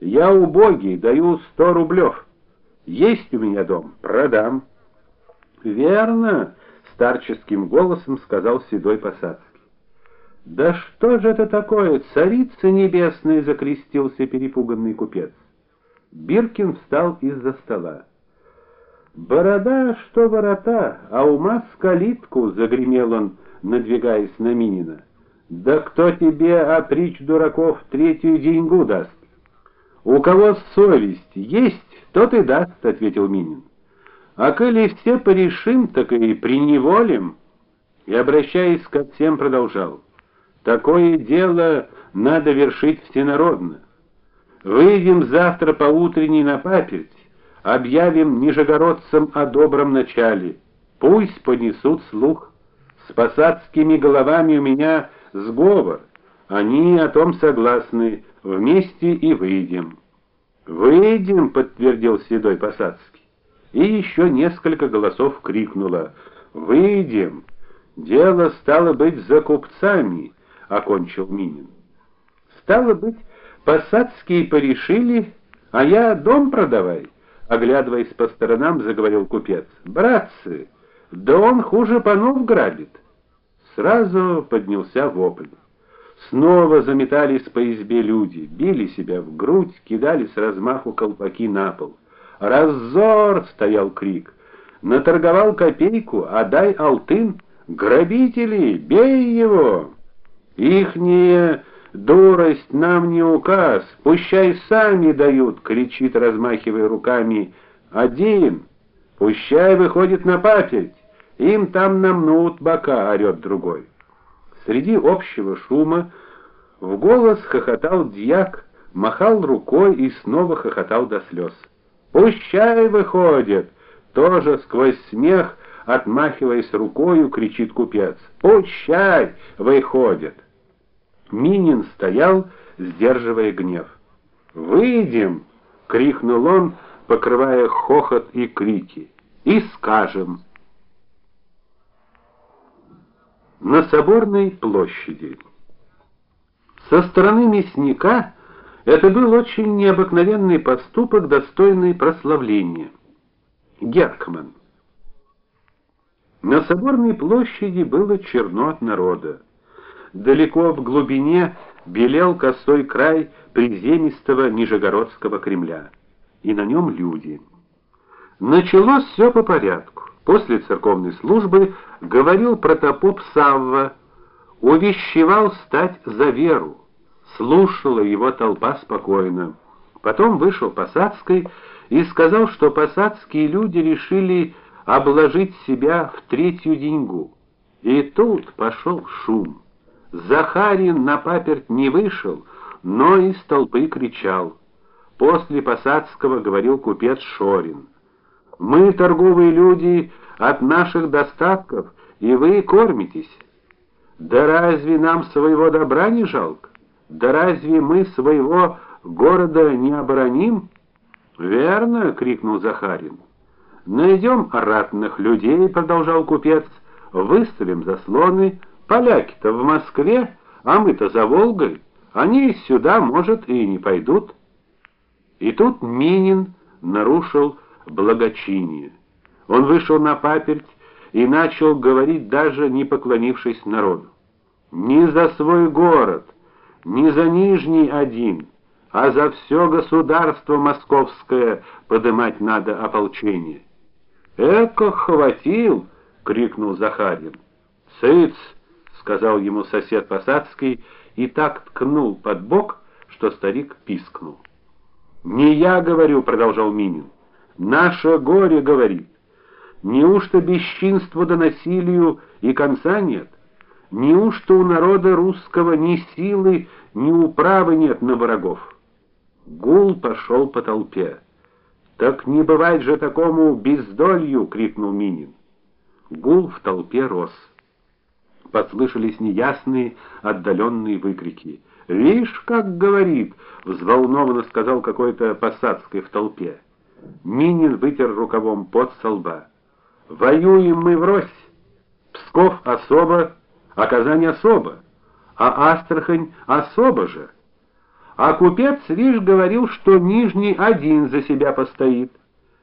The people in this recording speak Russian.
Я убогий, даю сто рублев. Есть у меня дом, продам. Верно, старческим голосом сказал седой посадский. Да что же это такое, царица небесная, закрестился перепуганный купец. Биркин встал из-за стола. Борода, что ворота, а ума с калитку, загремел он, надвигаясь на Минина. Да кто тебе, опричь дураков, третью деньгу даст? У кого совесть есть, тот и даст, ответил Минин. А коли все порешим, так и приневолим. И обращаясь ко всем продолжал: Такое дело надо вершить всенародно. Выйдем завтра поутренней на паперть, объявим нижегородцам о добром начале. Пусть понесут слух. С посадскими головами у меня сговор. Они о том согласны, вместе и выйдем. Выйдем, подтвердил седой посадский. И еще несколько голосов крикнуло: "Выйдем!" Дело стало быть за купцами, окончил Минин. Стало быть, посадские порешили, а я дом продавай, оглядываясь по сторонам, заговорил купец. Братцы, да он хуже панов грабит. Сразу поднялся вопль. Снова заметались по избе люди, били себя в грудь, кидали с размаху колпаки на пол. "Раззор!" стоял крик. "Наторговал копейку, а дай алтын! Грабители, бей его!" Ихняя дурость нам не указ, пущай сами дают, кричит, размахивая руками один. Пущай выходит на паперть, им там намнут бока, орет другой. Среди общего шума в голос хохотал дьяк, махал рукой и снова хохотал до слез. Пущай выходит, тоже сквозь смех, отмахиваясь рукою, кричит купец. Пущай выходит. Минин стоял, сдерживая гнев. "Выйдем!" крикнул он, покрывая хохот и крики. "И скажем: на соборной площади. Со стороны мясника это был очень необыкновенный поступок, достойный прославления. Геркман. На соборной площади было черно от народа. Далеко в глубине белел косой край приземистого Нижегородского Кремля, и на нем люди. Началось все по порядку. После церковной службы говорил протопоп Савва, увещевал стать за веру. Слушала его толпа спокойно. Потом вышел Посадский и сказал, что посадские люди решили обложить себя в третью деньгу. И тут пошел шум. Захарин на паперть не вышел, но из толпы кричал. После Посадского говорил купец Шорин: "Мы торговые люди от наших достатков, и вы кормитесь. Да разве нам своего добра не жалко? Да разве мы своего города не обороним?" "Верно", крикнул Захарин. Найдем ратных людей, продолжал купец. Выставим заслоны, Поляки-то в Москве, а мы-то за Волгой. Они сюда, может, и не пойдут. И тут Минин нарушил благочиние. Он вышел на паперть и начал говорить, даже не поклонившись народу. Не за свой город, не за Нижний один, а за все государство московское подымать надо ополчение. "Эко хватил!" крикнул Захарин. "Сыц!" сказал ему сосед Посадский и так ткнул под бок, что старик пискнул. "Не я говорю", продолжал Минин. "Наше горе говорит. Неужто бесчинству да насилию и конца нет? Неужто у народа русского ни силы, ни управы нет на врагов?" Гул пошел по толпе. "Так не бывает же такому бездолью", крикнул Минин. Гул в толпе рос послышались неясные, отдаленные выкрики. "Вишь, как говорит", взволнованно сказал какой-то посадский в толпе. Минин вытер рукавом пот со лба. "Воюем мы врозь. Псков особо, а Казань особо, а Астрахань особо же. А купец, вишь, говорил, что Нижний один за себя постоит.